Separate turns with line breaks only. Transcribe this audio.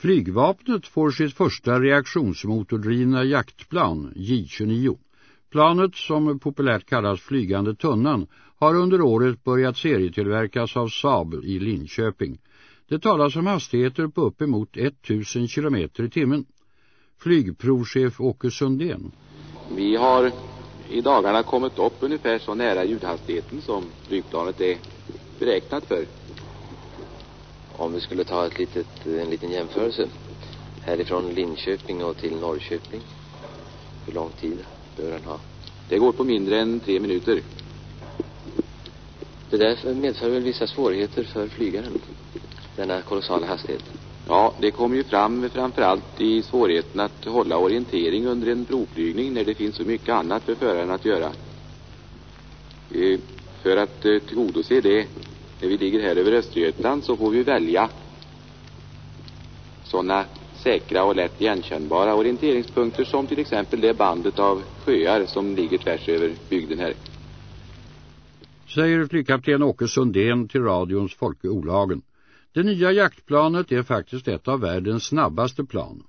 Flygvapnet får sitt första reaktionsmotordrivna jaktplan, J-29. Planet, som populärt kallas flygande tunnan, har under året börjat serietillverkas av Saab i Linköping. Det talas om hastigheter på uppemot 1000 km i timmen. Flygprovchef Åke Sundén.
Vi har i dagarna kommit upp ungefär så nära ljudhastigheten som flygplanet är beräknat för.
Om vi skulle ta ett litet, en liten jämförelse härifrån Linköping och till Norrköping. Hur lång tid bör den ha?
Det går på mindre än tre minuter.
Det där medför väl vissa svårigheter för flygaren, denna kolossala hastighet.
Ja, det kommer ju fram framförallt i svårigheten att hålla orientering under en provflygning när det finns så mycket annat för föraren att göra. Eh, för att eh, tillgodose det, när vi ligger här över Östergötland, så får vi välja sådana säkra och lätt igenkännbara orienteringspunkter som till exempel det bandet av sjöar som ligger tvärs över bygden här.
Säger flygkapten Åke Sundén till radions Folke Olagen. Det nya jaktplanet är faktiskt ett av världens snabbaste plan.